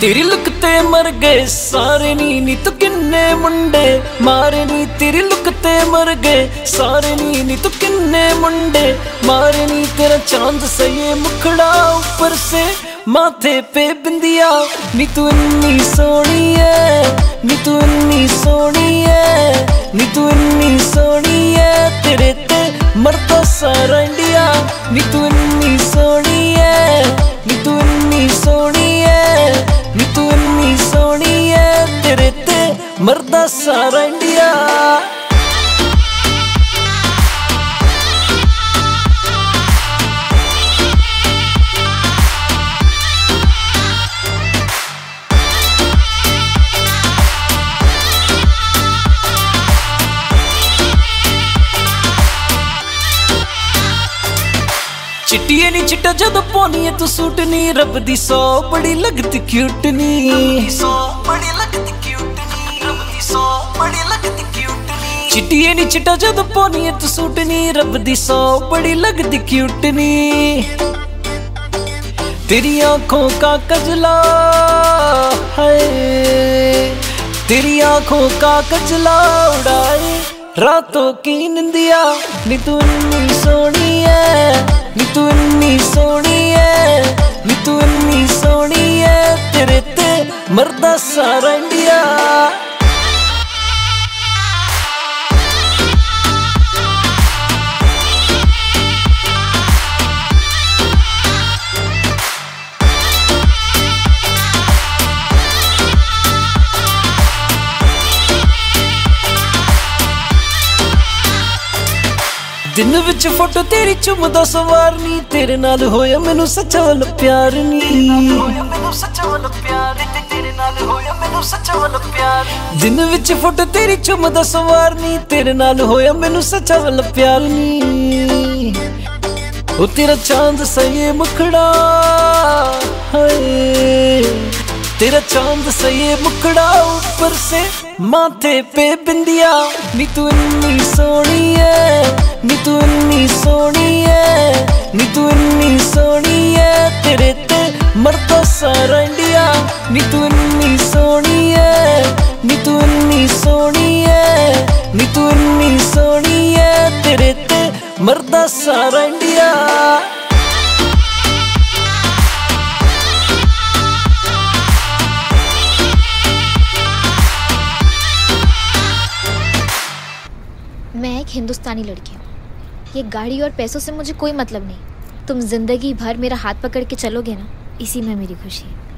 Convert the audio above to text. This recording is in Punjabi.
ਤੇਰੀ ਲੁੱਕ ਤੇ ਮਰ ਗਏ ਸਾਰੇ ਨੀ ਨੀ ਤੂੰ ਕਿੰਨੇ ਮੁੰਡੇ? ਮਾਰੇ ਨੀ ਤੇਰੀ ਲੁੱਕ ਤੇ ਮਰ ਗਏ ਸਾਰੇ ਨੀ ਨੀ ਤੂੰ ਕਿੰਨੇ ਮੁੰਡੇ? ਮਾਰੇ ਨੀ ਤੇਰਾ ਚਾਂਦ ਸਈਏ ਮੁਖੜਾ ਉੱਪਰ ਸੇ। ਮਾਥੇ ਪੇ ਬਿੰਦਿਆ, ਨੀ ਤੂੰ ਇੰਨੀ ਸੋਹਣੀ ਐ ਨੀ ਤੂੰ ਇੰਨੀ ਸੋਹਣੀ ਐ ਨੀ ਤੂੰ ਇੰਨੀ ਸੋਹਣੀ ਐ ਤੇਰੇ ਤੇ ਮਰਦਾ ਸਾਰਾ ਇੰਡੀਆ, ਨੀ ਤੂੰ ਚਿੱਟੀਏ ਨਹੀਂ ਚਿੱਟਾ ਜਦੋਂ ਪੋਨੀਏ ਤੂੰ ਸੂਟ ਨਹੀਂ ਰੱਬ ਦੀ ਸੋ ਬੜੀ ਲੱਗਦੀ ਕਿਊਟ ਨਹੀਂ ਸੋ ਬੜੀ ਲੱਗਦੀ ਕਿਊਟ ਨਹੀਂ ਰੱਬ ਦੀ ਸੋ ਬੜੀ ਲੱਗਦੀ ਕਿਊਟ ਨਹੀਂ ਚਿੱਟੀਏ ਨਹੀਂ ਚਿੱਟਾ ਜਦੋਂ ਪੋਨੀਏ ਤੂੰ ਸੂਟ ਨਹੀਂ ਰੱਬ ਦੀ ਸੋ ਬੜੀ ਲੱਗਦੀ ਕਿਊਟ ਨਹੀਂ ਤੇਰੀ ਅੱਖੋਂ ਕਾ ਕਜਲਾ ਹਾਏ। ਤੇਰੀ ਅੱਖੋਂ ਕਾ ਕਜਲਾ ਉਡਾਏ। ਰਾਤੋਂ ਕੀ ਨਿੰਦਿਆ ਨੀ ਤੂੰ ਇੰਨੀ ਸੋਹਣੀ ਐ। ਨੀ ਤੂੰ ਇੰਨੀ ਸੋਹਣੀ ਐ ਨੀ ਤੂੰ ਇੰਨੀ ਸੋਹਣੀ ਐ, ਤੇਰੇ ਤੇ ਮਰਦਾ ਸਾਰਾ ਇੰਡੀਆ। ਦਿਨ ਵਿੱਚ ਫੋਟੋ ਤੇਰੀ ਚੁੰਮਦਾ ਸਵਾਰਨੀ ਤੇਰੇ ਨਾਲ ਹੋਇਆ ਮੈਨੂੰ ਸੱਚਾ ਵੱਲ ਪਿਆਰ ਨਹੀਂ ਹੋਇਆ ਮੈਨੂੰ ਸੱਚਾ ਵੱਲ ਪਿਆਰ ਤੇ ਤੇਰੇ ਨਾਲ ਹੋਇਆ ਮੈਨੂੰ ਸੱਚਾ ਵੱਲ ਪਿਆਰ ਦਿਨ ਵਿੱਚ ਫੋਟੋ ਤੇਰੀ ਚੁੰਮਦਾ ਸਵਾਰਨੀ ਤੇਰੇ ਨਾਲ ਹੋਇਆ ਮੈਨੂੰ ਸੱਚਾ ਵੱਲ ਪਿਆਰ ਨਹੀਂ ਉਹ ਤੇਰਾ ਚਾਂਦ ਸਈਏ ਮੁਖੜਾ। ਹਾਏ। तेरा चांद सही मुखड़ा ऊपर से माथे पे बिंदिया नी तू इन्नी सोनी है नी तू इन्नी सोनी है नी तू इन्नी सोनी है तेरे ते मरदा सारा इंडिया नी तू इन्नी सोनी है नी तू इन्नी सोनी है नी तू इन्नी सोनी है तेरे ते मरदा सारा इंडिया मैं एक हिंदुस्तानी लड़की हूँ ये गाड़ी और पैसों से मुझे कोई मतलब नहीं तुम जिंदगी भर मेरा हाथ पकड़ के चलोगे ना इसी में मेरी खुशी है